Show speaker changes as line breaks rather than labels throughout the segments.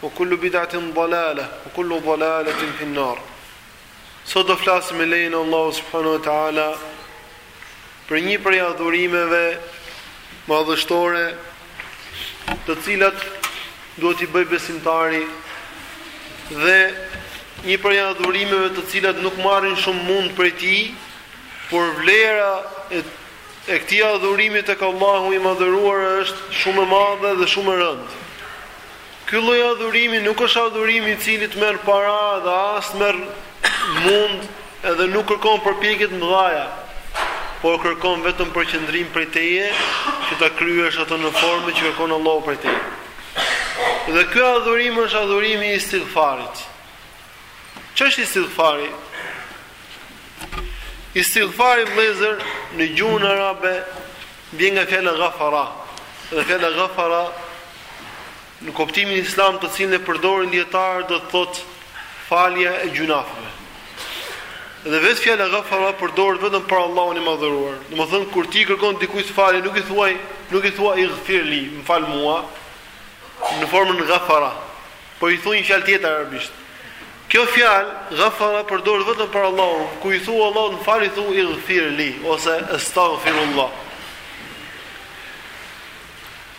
O kullu bidatin dalale, o kullu dalaletin finnar. Sot do flasim me lejen e Allahut subhanehu wa ta'ala për një prej adhurimeve madhështore të cilat duhet t'i bëj besimtari dhe një prej adhurimeve të cilat nuk marrin shumë mund prej tij, por vlera e, e këti adhurimit tek Allahu i madhëruar është shumë e madhe dhe shumë e rëndë. Ky lloj adhurimi nuk është adhurim i cili të merr para dhe as të merr mund edhe nuk kërkon përpjekje të mëdha, por kërkon vetëm përqendrim prej teje që ta kryesh atë në formën që kërkon Allahu prej teje. Dhe ky adhurim është adhurimi i istighfarit. Ç'është istighfari? Istighfari vëllëzër në gjuhën arabe Vjen nga fjala ghafara, dhe fjala ghafara në kuptimin islam të cilën e përdorin dijetarët do të thotë falja e gjynafeve. Dhe vetë fjala ghafara përdoret vetëm për Allahun e Madhëruar. Domethënë kur ti kërkon dikujt falje, nuk i thuaj, nuk i thua ighfirli, më fal mua në formën ghafara. Por i thua një fjalë tjetër arabisht. Kjo fjalë, Ghafara, përdoret vetëm për Allahun, kur i thua Allahut më fal i thu Ighfir li ose Estagfirullah.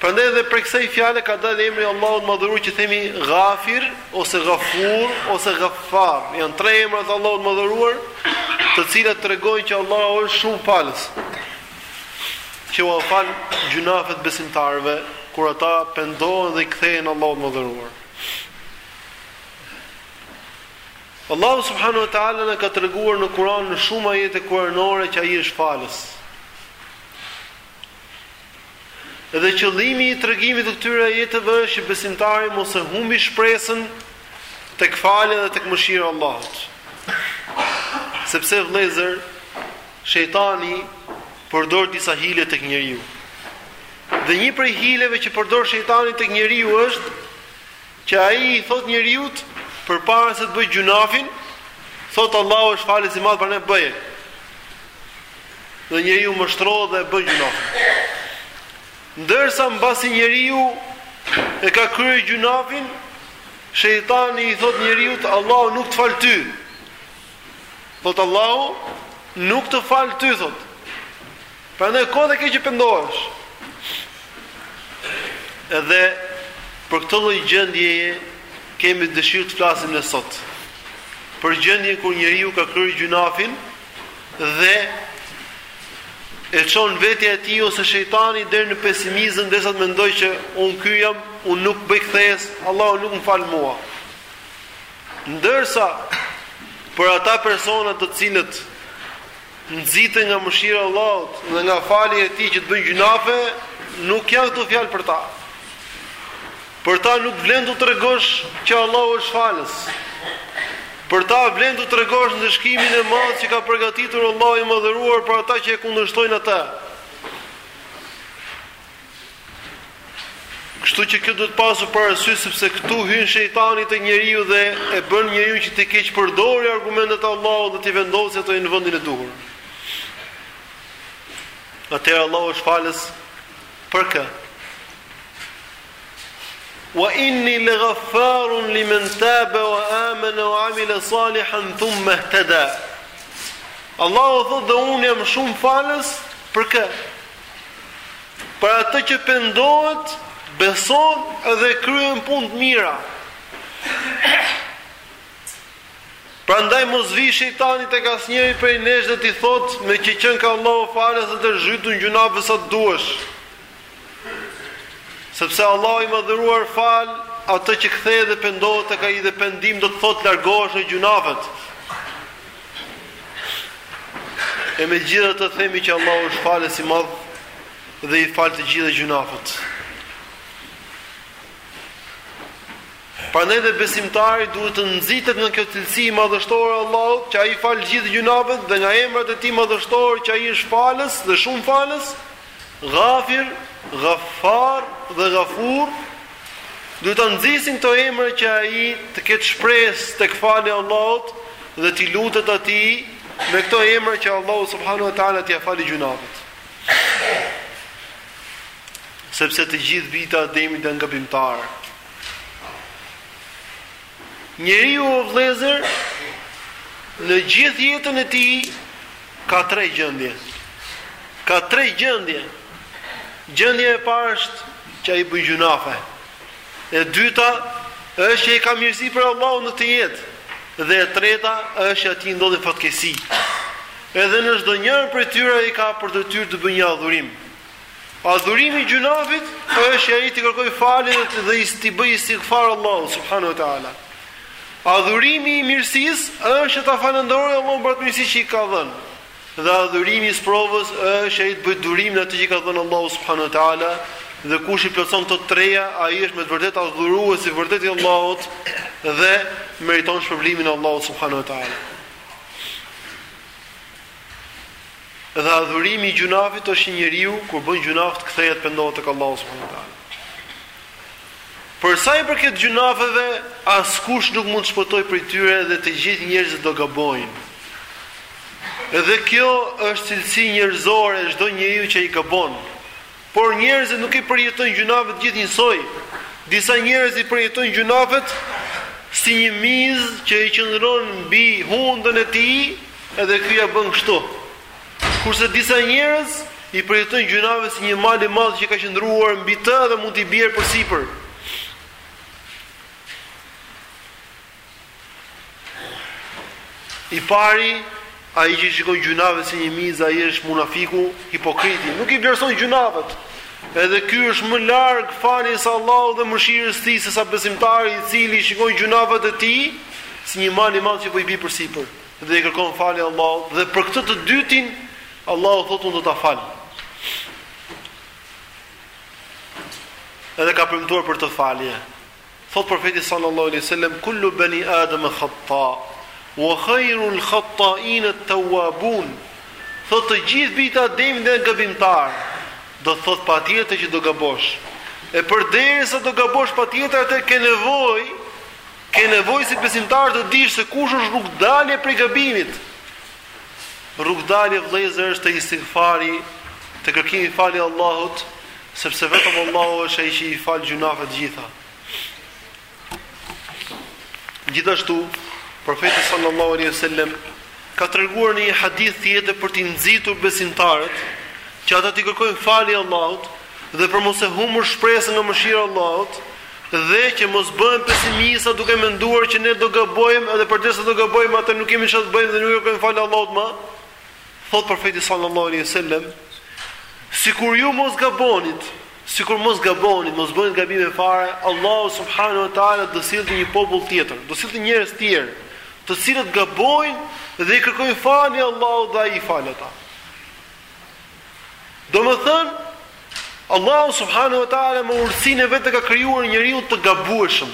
Prandaj edhe prej kësaj fjale ka dalë emri i Allahut Madhëruar që themi Ghafir ose Ghafur ose Ghaffar. Janë tre emra të Allahut Madhëruar, të cilat tregojnë që Allahu është shumë falës. Që u fal gjunafet besimtarëve kur ata pendohen dhe i kthehen Allahut Madhëruar. Allahu subhanahu wa taala na ka treguar në Kur'an në shumë ajete kuranore që ai është falës. Dhe qëllimi i tregimit të këtyre ajeteve është që besimtari mos e humbi shpresën tek falja dhe tek mëshira e Allahut. Sepse vëllezër, shejtani përdor disa hile tek njeriu. Dhe një prej hileve që përdor shejtani tek njeriu është Që ai i thotë njeriut përpara se të bëjë gjunafin, thotë Allahu është falës i madh prandaj bëje. Dhe njeriu mashtrohet dhe e bën gjunafin. Ndërsa mbasi njeriu e ka kryer gjunafin, shejtani i thotë njeriut Allahu nuk të fal ty. Thotë Allahu nuk të fal ty thotë. Prandaj kohë e ke që pendohesh. Edhe për këtë lloj gjendjeje kemi dëshirë të flasim ne sot. Për gjendjen kur njeriu ka kryer gjunafin dhe e çon vetja e tij ose shejtani deri në pesimizëm derisa të mendojë që un ky jam, un nuk bëj kthesë, Allahu nuk më fal mua. Ndërsa për ata persona të cilët nxiten nga mëshira e Allahut dhe nga falja e Tij që të bëjnë gjynafe, nuk janë këto fjalë për ta. Për ta nuk vlen t'u tregosh që Allahu është falës. Për ta vlen t'u tregosh ndëshkimin e madh që ka përgatitur Allahu i madhëruar për ata që e kundërshtojnë atë. Kështu që kjo duhet pasur parasysh sepse këtu hyn shejtani te njeriu dhe e bën njeriu që t'i keqpërdorë argumentet e Allahut dhe t'i vendosë ato në vendin e duhur. Atëherë Allahu është falës për kë? Wa inni laghaffarun liman taba wa amana wa amila salihan thumma ihtada. Allahu thotë dhe unë jam shumë falës për kë? Për atë që pendohet, beson dhe kryen punë të mira. Prandaj mos vijë shejtani tek asnjëri prej nesh dhe t'i thotë, meqë qenka Allahu falës atëherë zhytu në gjunafe sa të duash. Sepse Allahu i madhëruar fal atë që kthehet dhe pendohet tek ai dhe pendim do të thotë të largohesh nga gjunafet. E megjithatë themi që Allahu është falës i madh dhe i fal të gjitha gjunafet. Prandaj dhe besimtari duhet të nxitet nga kjo cilësi madhështore e Allahut që ai i fal gjithë gjunafet dhe nga emrat e tij madhështorë që ai është falës dhe shumë falës, Ghafir, Ghaffar dhe Ghafur, duhet ta nxisin këto emra që ai të ketë shpresë tek falja e Allahut dhe t'i lutet Atij me këto emra që Allahu subhanahu wa taala t'ia falë gjunafet. Sepse të gjithë bijtë e Ademit janë gabimtarë. Njeriu o vëllezër në gjithë jetën e tij ka tre gjendje. Ka tre gjendje. Gjendja e parë është që ai bën gjunafe. E dyta është që ai ka mirësi prej Allahut në të jetë. Dhe e treta është që atij i ndodhin fatkeqësi. Edhe në çdonjërën prej tyre ai ka për detyrë të bëjë një adhurim. Adhurimi i gjynafit është që ai t'i kërkoj falje dhe t'i bëj istighfar Allahut subhanahu wa taala. Adhurimi i mirësisë është që ta falënderoj Allahun për atë mirësi që i ka dhënë. Dhe adhurimi i sprovës është që ai të bëj durim në atë që i ka dhënë Allahu subhanahu wa taala dhe kush i plotëson këto treja, ai është me të vërtetë adhurues i vërtetë i Allahut dhe meriton shpërblimin e Allahut subhanahu wa taala. Dhe adhurimi i gjynafit është një njeriu kur bën gjynaf të kthehet pendohet tek Allahu subhanahu wa taala. Për sa i përket gjynafeve, askush nuk mund të shpëtojë prej tyre dhe të gjithë njerëzit do gabojnë. Dhe kjo është cilësi njerëzore e çdo njeriu që ai gabon. Por njerëzit nuk i përjetojnë gjynafet gjithë njësoj. Disa njerëz i përjetojnë gjynafet si një miz që i qëndron mbi hundën e tij edhe ky ia bën kështu. Kurse disa njerëz i përjetojnë gjynafet si një mal i madh që i ka qëndruar mbi të dhe mund t'i bjerë përsipër. I pari, ai që i shikon gjynafet si një mizë, ai është munafiku, hipokriti, nuk i vlerëson gjynafet. Edhe ky është më larg faljes së Allahut dhe mëshirës së Tij sesa besimtari i cili i shikon gjynafet e tij si një mal i madh që po i bie përsipër dhe i kërkon falje Allahut dhe për këtë të dytin Allahu thotë unë do ta fal. Edhe ka premtuar për të falje. Thotë Profeti sallallahu alejhi wasallam kullu bani adama khata wa khairul khatain at tawabun. Thotë të gjithë bijtë e Ademit janë gabimtar. Do thotë patjetër që do gabosh. E përderisa do gabosh patjetër atëherë ke nevojë ke nevojë si besimtar të dish se kush është rrugëdalje prej gabimit. Rrugëdalje vëllezër është istighfari, te kërkimi falje Allahut Sepse vetëm Allahu është ai që i fal gjynafet të gjitha. Gjithashtu, profeti sallallahu alaihi wasallam ka treguar në një hadith tjetër për t'i nxitur besimtarët që ata t'i kërkojnë falje Allahut dhe për mos e humbur shpresën nga mëshira e Allahut dhe që mos bëhen pesimista duke menduar që ne do gabojmë edhe përderisa do gabojmë atëherë nuk kemi çfarë të bëjmë dhe nuk i kërkojmë falje Allahut më. Thotë Profeti sallallahu alejhi wa sellem, sikur ju mos gabonit, sikur mos gabonit, mos bënit gabime fare, Allahu subhanahu wa taala do sillte një popull tjetër, do sillte njerëz të tjerë, të cilët gabojnë dhe i kërkojnë falje Allahut dhe ai i fal ata. Domethën Allahu subhanahu wa taala me urtësinë e vet e ka krijuar njeriun të gabueshëm.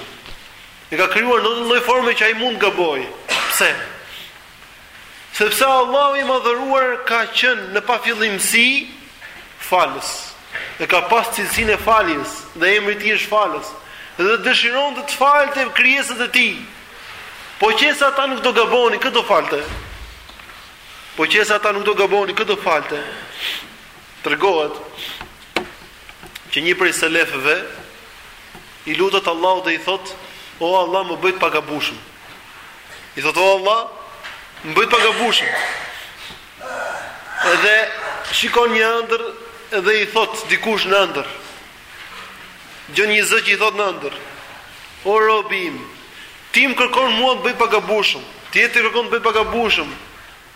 E ka krijuar në një lloj forme që ai mund të gabojë. Pse? Sepse Allahu i madhëruar ka qenë në pafillimësi falës. Dhe ka pas cilësinë e faljes, dhe emri i tij është falës. Dhe dëshironte të falte krijesat e tij. Po qëse ata nuk do gabonin, kë do falte? Po qëse ata nuk do gabonin, kë do falte? Tregohet që një prej selefëve i lutet Allahut dhe i thot: "O Allah, më bëj të pagabushëm." I thotë, o Allah, më bëj të pagabushëm. Edhe shikon një ëndërr edhe i thotë dikush në ëndërr. Dëgjon një zë që i thotë në ëndërr. O robi im, ti më kërkon mua të të bëj të pagabushëm. Tjetri kërkon ta bëj të pagabushëm.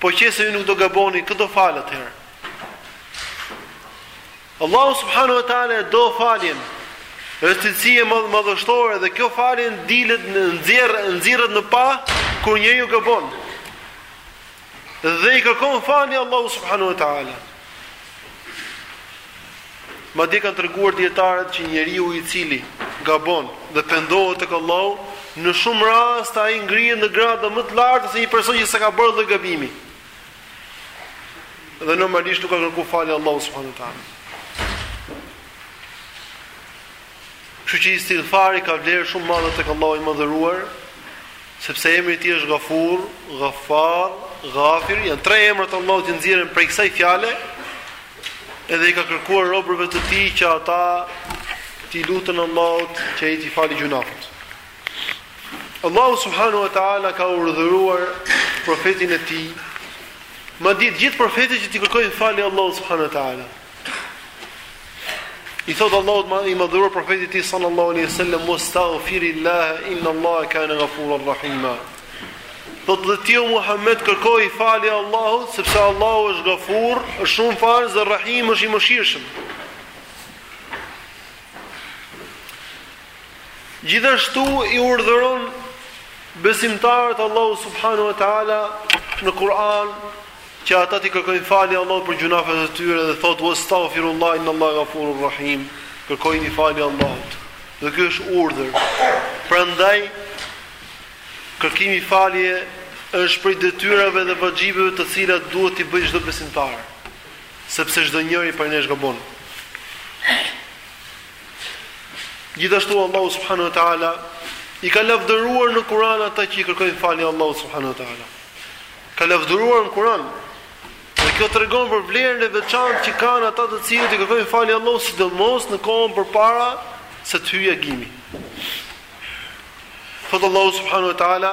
Po qe se ju nuk do gaboni, kë do fal atëherë. Allahu subhanahu wa taala e do faljen është cilësi madhështore dhe kjo falje dilet nxirret në pah kur njeriu gabon. Dhe i kërkon falje Allahut subhanahu wa taala. Madje kanë treguar dietarët që njeriu i cili gabon dhe pendohet tek Allahu, në shumë raste ai ngrihet në gradë më të lartë se një person që s'e ka bërë atë lloj gabimi. Dhe normalisht nuk ka kërku falje Allahut subhanahu wa taala. Kështu që istighfari ka vlerë shumë madhe tek Allahu i madhëruar, sepse emri i tij është Ghafur, Ghafar, Ghafir, janë tre emra të Allahut që nxirren prej kësaj fjale. Edhe i ka kërkuar robërve të tij që ata t'i luten Allahut që ai t'i falë gjynahet. Allahu subhanahu wa taala ka urdhëruar profetin e tij, madje të gjithë profetët që t'i kërkojnë falje Allahut subhanahu wa taala. I thot Allahu ma, i madhëruar profetit të tij sallallahu alaihi wasallam wastaghfirillah inna Allah kana ghafurur rahima. Thotë dhe ti o Muhammed kërkoji falje Allahut sepse Allahu është Gafur, është shumë falës dhe Rahim është i mëshirshëm. Gjithashtu i urdhëron besimtarët Allahu subhanahu wa taala në Kur'an që ata t'i kërkojnë falje Allahut për gjynahet e tyre dhe thotë wastaghfirullah innallaha ghafurur rahim, kërkojini falje Allahut. Dhe ky është urdhër. Prandaj kërkimi i faljes është prej detyrave dhe vaxhibeve të cilat duhet t'i bëjë çdo besimtar, sepse çdo njeri prej nesh gabon. Gjithashtu Allahu subhanahu wa taala i ka lavdëruar në Kur'an ata që i kërkojnë falje Allahut subhanahu wa taala. Ka lavdëruar në Kur'an. Dhe kjo tregon për vlerën e veçantë që kanë ata të cilët i kërkojnë falje Allahut sidomos në kohën përpara se të hyjë agimi. Thotë Allahu subhanahu wa taala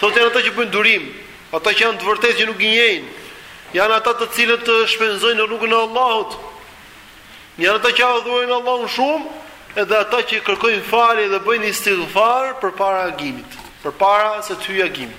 Thotë janë ata që bëjnë durim, ata që janë të vërtetë që nuk gënjejnë, janë ata të cilët shpenzojnë në rrugën e Allahut. Janë ata që adhurojnë Allahun shumë, edhe ata që kërkojnë falje dhe bëjnë istighfar përpara agimit, përpara se të hyjë agimi.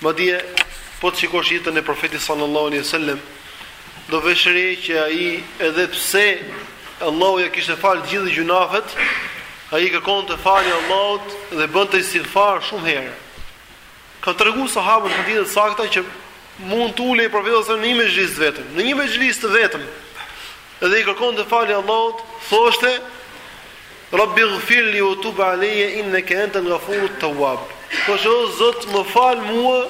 Madje, po të shikosh jetën e Profetit sallallahu alejhi ve sellem, do vësh re që ai edhe pse Allahu ja kishte falë të gjithë gjynafet, ai kërkonte falje Allahut dhe bënte istighfar shumë herë. Kanë tregu sahabët në hadithe të sakta që mund të ulej profeti a.s. në një mexhlis të vetëm, në një mexhlis të vetëm. Dhe i kërkonte falje Allahut, thoshte: Rabbighfirli wa tub alayya innaka antal ghafurut tawwab. Thoshte: O Zot, më fal mua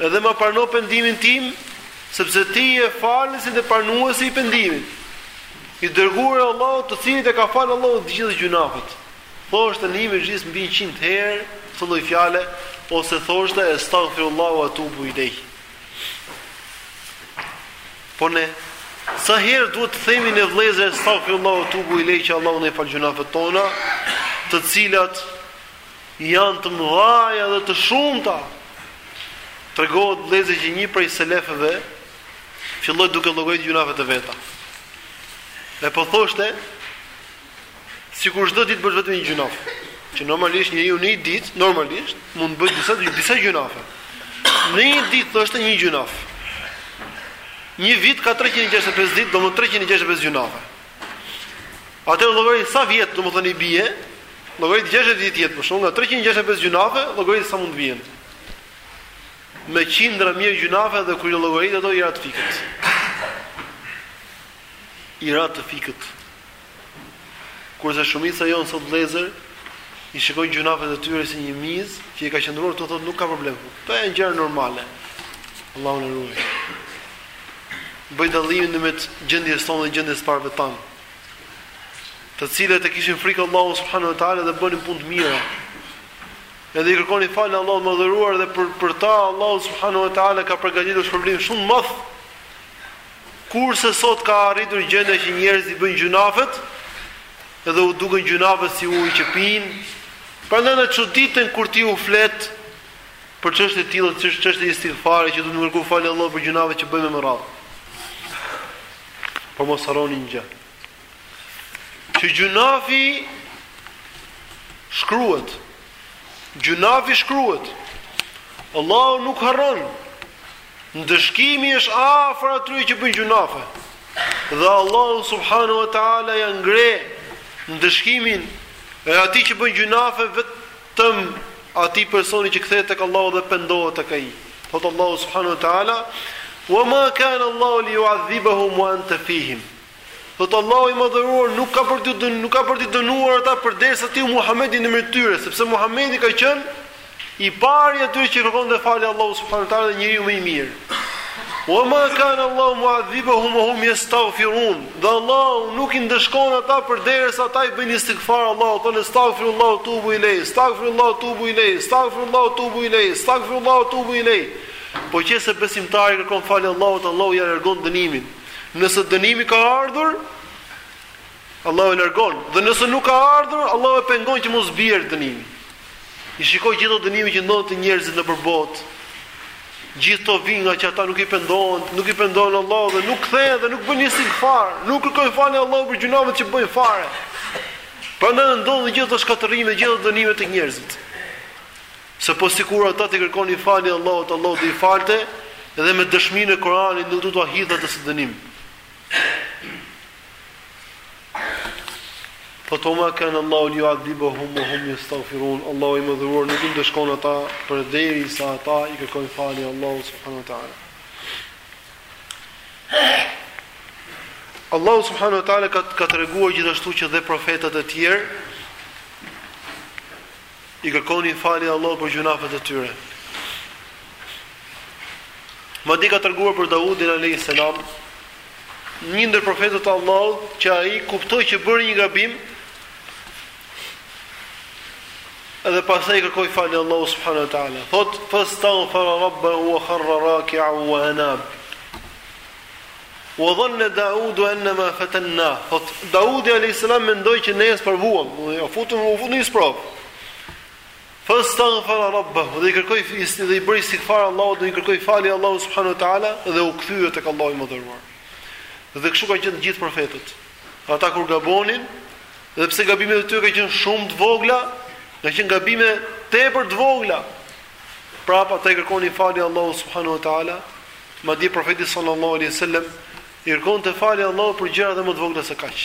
edhe ma prano pendimin tim, sepse ti je falësi dhe pranuesi i pendimit. I dërguar i Allahut, të cilit ia ka falë Allahu të gjitha gjynafet. Thoshte në një mexhlis mbi 100 herë këtë lloj fjale ose thoshte astaghfirullah wa atubu ilayh. Po ne sa herë duhet të themi ne vëllezër astaghfirullah wa atubu ilayh që Allahu të na i falë gjynafet tona, të cilat janë të mëdha dhe të shumta. Tregohet vëllezër që një prej selefëve filloi duke llogaritur gjynafet e veta. E po thoshte Sikur çdo ditë të bësh vetëm një gjynaf, që normalisht njeriu në një ditë normalisht mund të bëjë disa disa gjynafe. Në një ditë thoshte një gjynaf. Një vit ka 365 ditë, domethënë 365 gjynafe. Atëherë llogarit sa vjet, domethënë i bie, llogarit 60 vite jetë, po shumëzo me 365 gjynafe, llogarit sa mund të bien. Me qindra mijë gjynafe dhe kur i llogarit ato i ra të fikët. I ra të fikët. Kurse shumica jonë sot vëllezër i shikojnë gjynafet e tyre si një mizë që i ka qëndruar këtu thotë nuk ka problem. Këto janë gjëra normale. Allahu na ruajt. Bëj dallimin në mes gjendjes sonë dhe gjendjes së të parëve tanë. Të cilët e kishin frikë Allahun subhanahu wa taala dhe bënin punë të mira. Edhe i kërkonin falje Allahut të madhëruar dhe për për ta Allahu subhanahu wa taala ka përgatitur shpërblim shumë madh. Kurse sot ka arritur gjendja që njerëzit i bëjnë gjynafet dhe u duken gjynafet si ujë që pinë. Prandaj na çuditen kur ti u flet për çështje të tilla, çështje e istighfarit që duhet me i kërku falje Allahut për gjynafet që bëjmë e me radhë. Po mos harroni një gjë. Që gjynafi shkruhet. Gjynafi shkruhet. Allahu nuk harron. Ndëshkimi është afër atyre që bëjnë gjynafe. Dhe Allahu subhanahu wa taala ia ngre ndëshkimin e atij që bën gjynafe vetëm atij personi që kthehet tek Allahu dhe pendohet tek ai. Thot Allahu subhanahu wa taala: "Wa ma kana Allahu li yu'adhibahum wa anta fihim." Thotë Allahu i Madhëruar nuk ka për t'u nuk ka për t'i dënuar ata përderisa ti Muhamed je në mes tyre, sepse Muhamedi ka qenë i pari i atyre që i kërkonte falje Allahut subhanahu wa taala dhe njeriu më i mirë. Wa ma kana Allahu mu'adhibahum wa hum yastaghfirun. Dhe Allahu nuk i ndëshkon ata përderisa ata i bëjnë istighfar Allahut, thonë astaghfirullahu tubu ilay, astaghfirullahu tubu ilay, astaghfirullahu tubu ilay, astaghfirullahu tubu ilay. Po qe se besimtari kërkon falje Allahut, Allahu ia largon dënimin. Nëse dënimi ka ardhur, Allahu e largon, dhe nëse nuk ka ardhur, Allahu e pengon që mos bjerë dënimi. I shikon gjithë këto dënime që ndodhin te njerëzit nëpër botë, gjithë këto vijnë nga që ata nuk i pendohen, nuk i pendohen Allahut dhe nuk the dhe nuk bëjnë istighfar, nuk kërkojnë falje Allahut për gjynafet që bëjnë fare. Prandaj ndodhin gjithë këto shkatërrime, gjithë këto dënime te njerëzit. Se po sikur ata t'i kërkonin falje Allahut, Allahu do i falte dhe me dëshminë e Kur'anit nuk do t'u hidhte asnjë dënim. Wa ma kana Allahu mu'adhibahum wa hum yastaghfirun, Allahu i Madhëruar nuk i ndëshkon ata përderisa ata i kërkojnë falje Allahut subhanu ta'ala. Allahu subhanu ta'ala ka, ka treguar gjithashtu që dhe profetët e tjerë, I kërkonin falje Allahut për gjynafet e tyre. Madje ka treguar për Daudin a.s. Një ndër profetët e Allahut që ai kuptoi që bëri një gabim dhe pastaj i kërkoi falje Allahut subhanu ta'ala. Thot, fastaghfara rabbahu wa kharra raki'an wa anab. Wa dhanna Daudu annama fatanna. Thot Daudi alayhis salam mendoi që ne e sprovuam, do të thotë u fut, u fut në sprovë. Fastaghfara rabbahu, dhe kërkoi isti dhe i bëri istighfar Allahut dhe i kërkoi falje Allahut subhanahu wa taala dhe u kthye tek Allahu i Madhëruar. Dhe kështu kanë qenë të gjithë profetët. Ata kur gabonin, dhe pse gabimet e tyre kanë qenë shumë të vogla, kanë qenë gabime tepër të vogla. Prapë ata i kërkonin falje Allahut subhanahu wa taala Madje Profeti sallallahu alaihi wasallam i kërkonte falje Allahut për gjëra dhe më të vogla se kaq.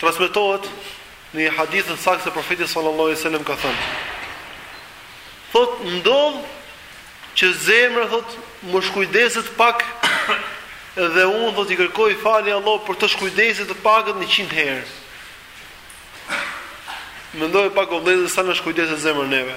Transmetohet në një hadith të saktë se Profeti sallallahu alaihi wasallam ka thënë: Thot ndodh që zemra thot më shkujdeset pak dhe unë thot i kërkoj falje Allahut për atë shkujdesje të pakët 100 herë. Mendoni pak o vëllezër sa na shkujdeset zemra neve.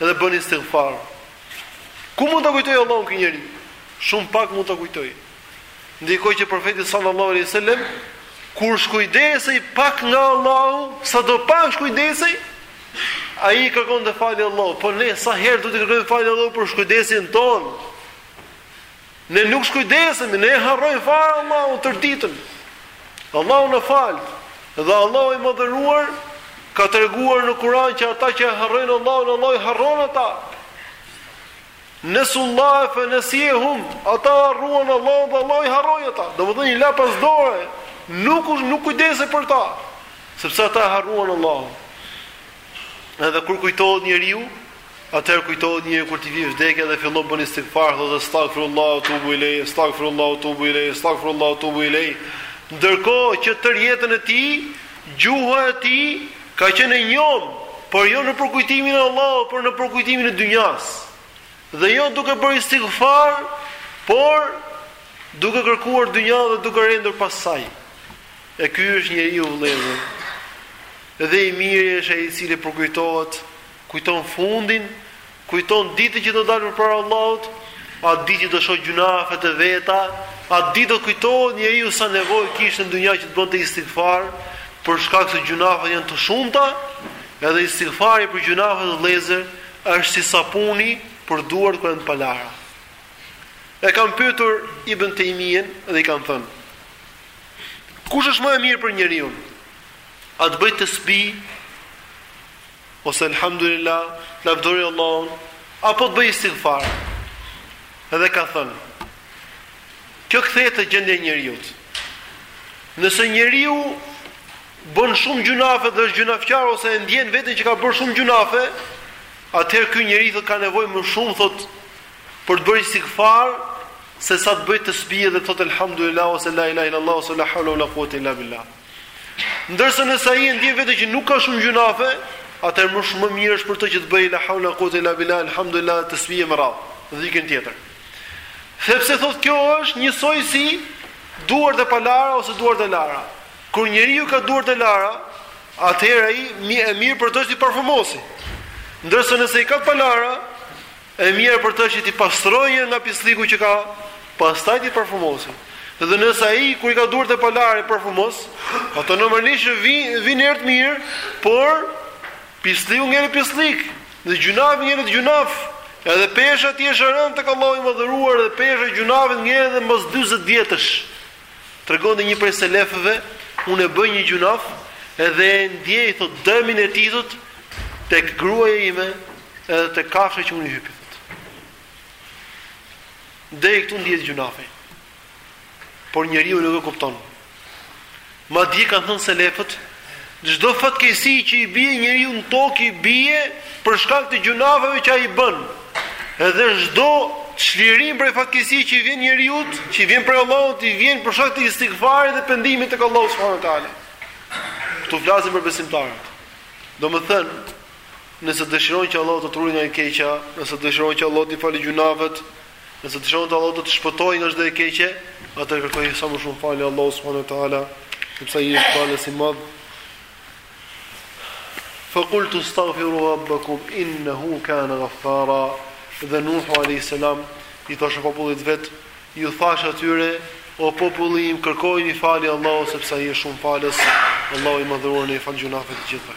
dhe bën istighfar. Ku mund ta kujtojë Allahun ky njeri? Shumë pak mund ta kujtojë. Ndërkohë që profeti sallallahu alaihi wasallam kur shkujdesej pak nga Allahu, sa do pak shkujdesej, ai i kërkonte falje Allahut, po ne sa herë duhet t'i kërkojmë falje Allahut për shkujdesjen tonë, Ne nuk shkujdesemi, ne e harrojmë fare Allahun tërë ditën. Allahu na faltë. Dhe Allahu i madhëruar ka treguar në Kur'an që ata që e harrojnë Allahun, Allahu i harron ata. Nesullah fa nasihum, ata harruan Allahun dhe Allahu i harroi ata. Domethënë i la pas dore, nuk nuk kujdesej për ta, sepse ata harruan Allahun. Edhe kur kujtohet njeriu, atëherë kujtohet njeriu kur t'i vijë vdekja dhe fillon bën istighfar, thotë astaghfirullah wa tubu ilay, astaghfirullah wa tubu ilay, astaghfirullah wa tubu ilay. Ndërkohë që tërë jetën e tij, gjuha e tij ka qenë e njomë, por jo në përkujtimin e Allahut, por në përkujtimin e dynjas. Dhe jo duke bërë istighfar, por duke kërkuar dynja dhe duke rendur pas saj. E ky është njeriu vëllezër. Dhe i miri është ai i cili përkujtohet, kujton fundin, kujton ditën që do dalë përpara Allahut, atë ditë që do shohë gjynahet e veta, atë ditë do kujtohet njeriu sa nevojë kishte në dynja që të bënte istighfar, për shkak se gjynahet janë të shumta, edhe istighfari për gjynahet vëllezër është si sapuni për duart kur janë të palara. E kanë pyetur Ibn Taymiyen dhe i kanë thënë: Kush është më e mirë për njeriun? A të bëjë tesbih Ose elhamdulillah Lavdërojë Allahun Apo të bëjë istighfar Edhe ka thënë Kjo kthehet te gjendja e njeriut Nëse njeriu Bën shumë gjynahe dhe është gjynahqar Ose e ndjen veten që ka bërë shumë gjynahe Atëherë ky njeri thotë, ka nevojë më shumë thotë, Për të bërë istighfar Se sa të bëjë tesbih edhe të thotë, Elhamdulillah Ose la ilaha illallah Ose la hawla wala quwata illa billah Ndërsa nëse ai e ndjen veten që nuk ka shumë gjynahe, atëherë më shumë më mirë është për të që të bëjë la haula quwata illa billah alhamdulillah tasbih e me radhë, dhikrin tjetër. Sepse thotë kjo është njësoj si duar të palara ose duar të lara. Kur njeriu i ka duart të lara, atëherë ai më e mirë për të është t'i parfumosë. Ndërsa nëse i ka të palara, E mirë për të që t'i pastrojë nga pislliku që ka, pastaj t'i parfumosë. Dhe nëse ai kur i ka duart të palara i parfumos, ato normalisht vijnë vijnë erë të mirë, por pislliku ngjelet pisllik, dhe gjynahi ngjelet gjynah. Edhe pesha e tij është e rëndë tek Allahu i Madhëruar dhe pesha e gjynahit ngjelet edhe mbas 40 vjetësh. Tregon dhe një prej selefëve, unë e bëj një gjynaf dhe e ndjej thot dëmin e tij thot tek gruaja ime edhe tek kafsha që unë i hypi thot. Deri këtu ndjehet gjynafi. Por njeriu nuk e kupton. Madje kanë thënë selefët, Çdo fatkeqësi që i bie njeriut në tokë i bie për shkak të gjynafeve që ai bën. Dhe çdo çlirim prej fatkeqësie që i vjen njeriut, që i vjen prej Allahut, i vjen për shkak të istighfarit dhe pendimit tek Allahu subhanahu wa taala. Ktu flasim për besimtarët. Domethënë, nëse dëshiron që Allahu të të ruajë nga e keqja, nëse dëshiron që Allahu t'i falë gjynafet, Nëse dëshiron që Allahu të të shpëtojë nga çdo e keqe, atë kërkoji sa më shumë falje Allahut subhanahu wa taala, sepse ai është falës i madh. Fa qultu staghfiru rabbakum innahu kana ghaffara. Dhe Nuhu alayhi salam i thoshte popullit të vet, ju thash atyre, o populli im, kërkojini falje Allahut sepse ai është shumë falës, Allahu i madhëruar na i fal gjynafet të gjitha.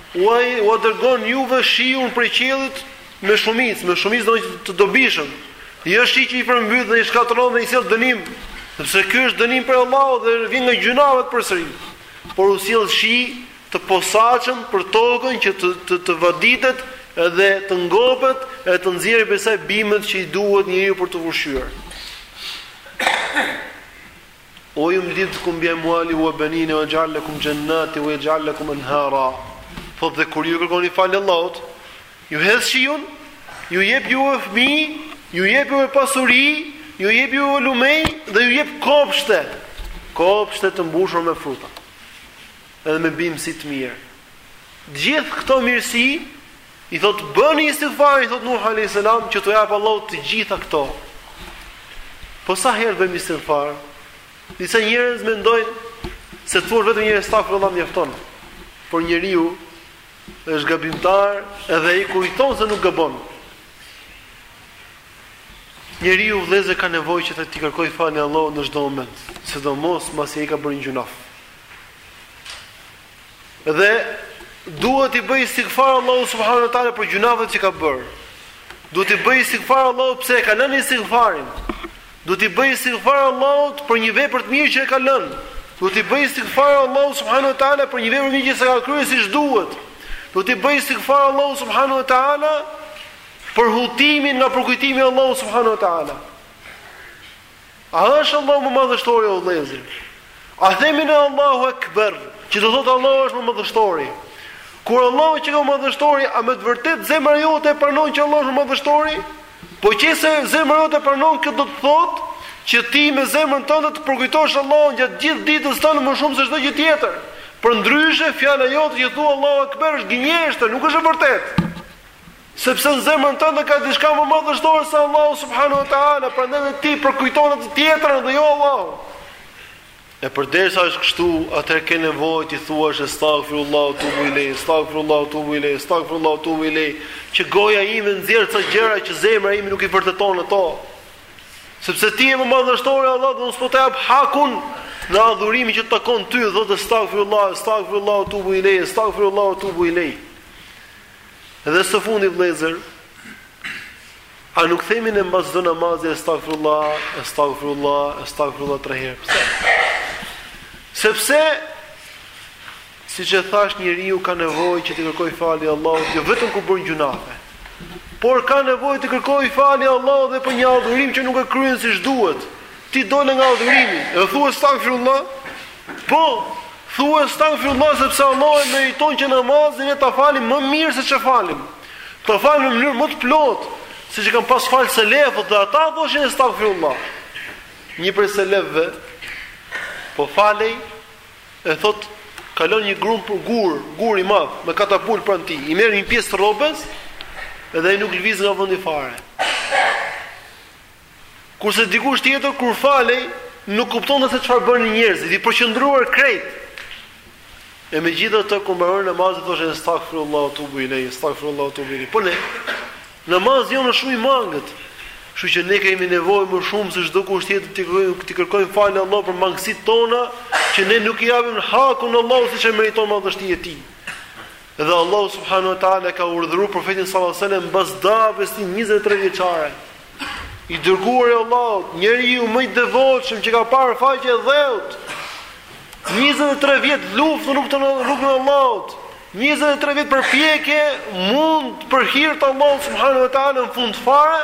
Ai ua dërgon juve shiun prej qiellit me shumicë, me shumicë dhe të dobishëm. Jo shi që i përmbyt dhe i shkatërron dhe i sjell dënim, sepse ky është dënim prej Allahut dhe vjen nga gjynafet përsëri. Por u sjell shi të posaçëm për tokën që të të, të vaditet dhe të ngopet e të nxjerrë prej saj bimët që i duhen njeriut për t'u ushqyer. Wa yumdidkum bi emwalin wa banina wa ja'al lakum jannati wa ja'al lakum anhara. Thot dhe kur ju kërkoni falje Allahut, ju hedh shiun, ju jep ju fëmijë, ju jep ju pasuri, ju jep ju lumenj dhe ju jep kopshte. Kopshte të mbushur me fruta. Edhe me bimësi të mirë. Gjithë këto mirësi I thot bëni istighfar i thot Nuh alayhis salam që t'u jap Allahu të gjitha këto. Po sa herë bëjmë istighfar? Disa njerëz mendojnë se të thuash vetëm një astaghfirullah mjafton. Por njeriu është gabimtar edhe ai kujton se nuk gabon. Njeriu vëllezër ka nevojë që të t'i kërkojë falje Allahut në çdo moment, sidomos pasi ai ka bërë një gjynaf. Dhe duhet t'i bëjë istighfar Allahu subhanahu wa taala për gjynafet që ka bërë. Duhet t'i bëjë istighfar Allahut pse e ka lënë istighfarin. Duhet t'i bëjë istighfar Allahut për një vepër të mirë që e ka lënë. Duhet t'i bëjë istighfar Allahu subhanahu wa taala për një vepër të mirë që s'e ka kryer siç duhet. Duhet t'i bëjë istighfar Allahu subhanahu wa taala për hutimin nga përkujtimi i Allahut subhanahu wa taala. A është Allahu më madhështori o vëllezër? A themi ne Allahu Ekber, që do thotë Allahu është më madhështori? Kur Allahu që ka madhështori, a me të vërtet zemra jote e pranon që Allahu është madhështori? Po qe se zemra jote e pranon, kjo do të thotë që ti me zemrën tënde të përkujtosh Allahun gjatë gjithë ditës tënde më shumë se çdo gjë tjetër. Përndryshe, fjala jote që thua Allahu Akbar është gënjeshtër, nuk është e vërtetë. Sepse në zemrën tënde ka diçka më madhështore se Allahu subhanahu wa taala, prandaj dhe ti përkujton atë tjetrën dhe jo Allahun. E përderisa është kështu, atëherë ke nevojë të thuash astaghfirullah wa tubu ilay, astaghfirullah wa tubu ilay, astaghfirullah wa tubu ilay, që goja ime nxjerr ca gjëra që zemra ime nuk i vërteton ato. Sepse ti je më madhështori Allah dhe unë s'po ta jap hakun në adhurimin që të takon ty, thotë astaghfirullah, astaghfirullah wa tubu ilay, astaghfirullah wa tubu ilay. Edhe së fundi vëllezër, a nuk themi ne mbas çdo namazi estagfirullah, estagfirullah, estagfirullah tre herë? Pse? Sepse siç e thash njeriu ka nevojë që t'i kërkojë falje Allahut jo vetëm kur bën gjynahe, por ka nevojë t'i kërkojë falje Allahut dhe për një adhurim që nuk e kryen siç duhet. Ti dole nga adhurimi, e thua estagfirullah, Po, thuaj estagfirullah sepse Allahu e meriton që namazin ne ta falim më mirë se ç'e falim. Ta falim në mënyrë më të plotë, siç e kanë pas fal selefët dhe ata thoshin estagfirullah. Një prej selefëve po falej e thot kalon një grumbull gur, gur i madh me katapult pranë tij. I merr një pjesë të rrobës dhe ai nuk lviz nga vendi fare. Kurse dikush tjetër kur falej, nuk kuptonte se çfarë bënin njerëzit, i përqendruar krejt. E megjithatë kur mbaronin namazin thoshin astaghfirullah wa tubu ilay, astaghfirullah wa tubu ilay. Po ne namazi jonë është shumë i mangët. Kështu që ne kemi nevojë më shumë se çdokush tjetër t'i kërkojmë t'i kërkojmë falje Allahut për mangësitë tona, që ne nuk i japim hakun Allahut siç e meriton madhështia e tij. Dhe Allahu subhanahu wa taala e ka urdhëruar profetin sallallahu alaihi wasallam mbas davës së tij 23 vjeçare. I dërguar i Allahut, njeriu më i devotshëm që ka parë faqja e dheut. 23 vjet luftë në rrugën e Allahut. 23 vjet përpjekje mund për hir të Allahut subhanahu wa taala në fund fare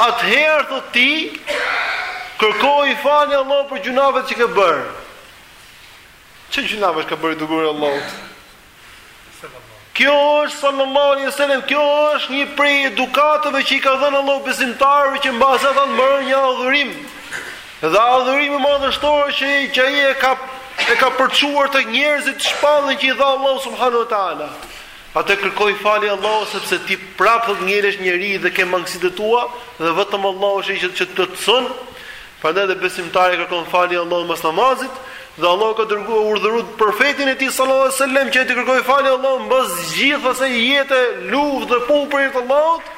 Atëherë thotë ti, kërkoi falje Allahut për gjynahet që ke bërë. Ç'gjynahesh ka bërë i dërguari Allahut? Kjo është sallallahu alaihi wasallam, kjo është një prej edukatave që i ka dhënë Allahu besimtarëve që mbasi ata të mbarojnë një adhurim. Dhe adhurimi më madhështor që që ai e ka e ka përçuar tek njerëzit shpalljen që i dha Allahu subhanahu wa taala. Atë kërkoi falje Allahut sepse ti prapë ngelesh njeri dhe ke mangësitë e tua dhe vetëm Allahu është ai që të plotëson. Prandaj dhe besimtari kërkon falje Allahut mbas namazit dhe Allahu ka dërguar urdhëruar profetin e tij sallallahu alajhi wasallam që t'i kërkojë falje Allahut mbas gjithë asaj jete luftë dhe punë për hir të Allahut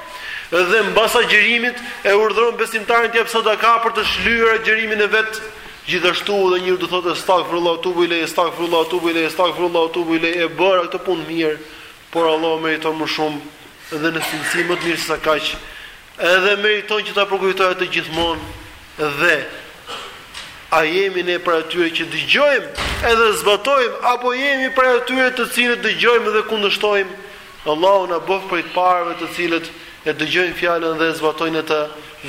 dhe mbas agjërimit e urdhëron besimtarin të japë sadaka për të shlyer agjërimin e vet Gjithashtu dhe njeriu do thotë estagfirullah tubu ilej estagfirullah tubu ilej estagfirullah tubu ilej e bëra këtë punë të mirë, por Allahu meriton më shumë dhe në cilësi më të mirë se sa kaq. Edhe meriton që ta përkujtoj atë gjithmonë dhe a jemi ne prej atyre që dëgjojmë edhe zbatojmë apo jemi prej atyre të cilët dëgjojmë dhe kundërshtojmë Allahu na bëftë prej të parëve të cilët e dëgjojnë fjalën dhe e zbatojnë atë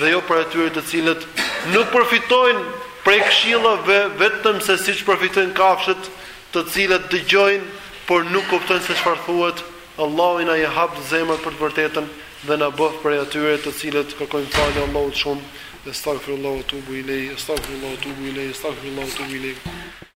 dhe jo prej atyre të cilët nuk përfitojnë prej këshillave vetëm se siç përfitojnë kafshët të cilat dëgjojnë por nuk kuptojnë se çfarë thuhet. Allahu na i haptë zemrat për të vërtetën dhe na bëftë prej atyre të cilët kërkojnë falje Allahut shumë. Estagfirullah wa tubu ilej, estagfirullah wa tubu ilej, estagfirullah wa tubu ilej.